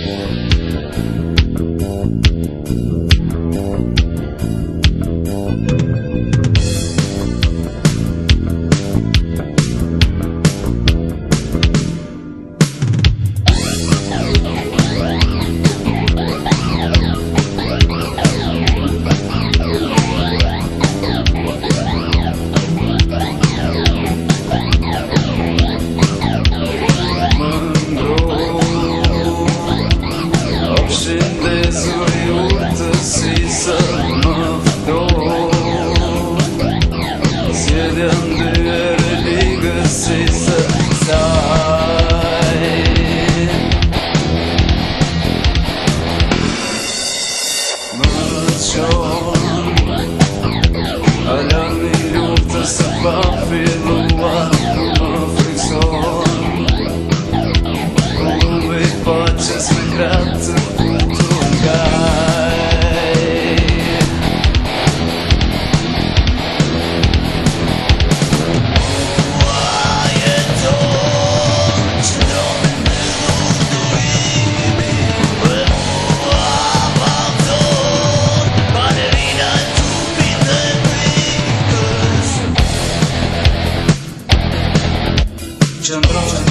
more. more. Си 不到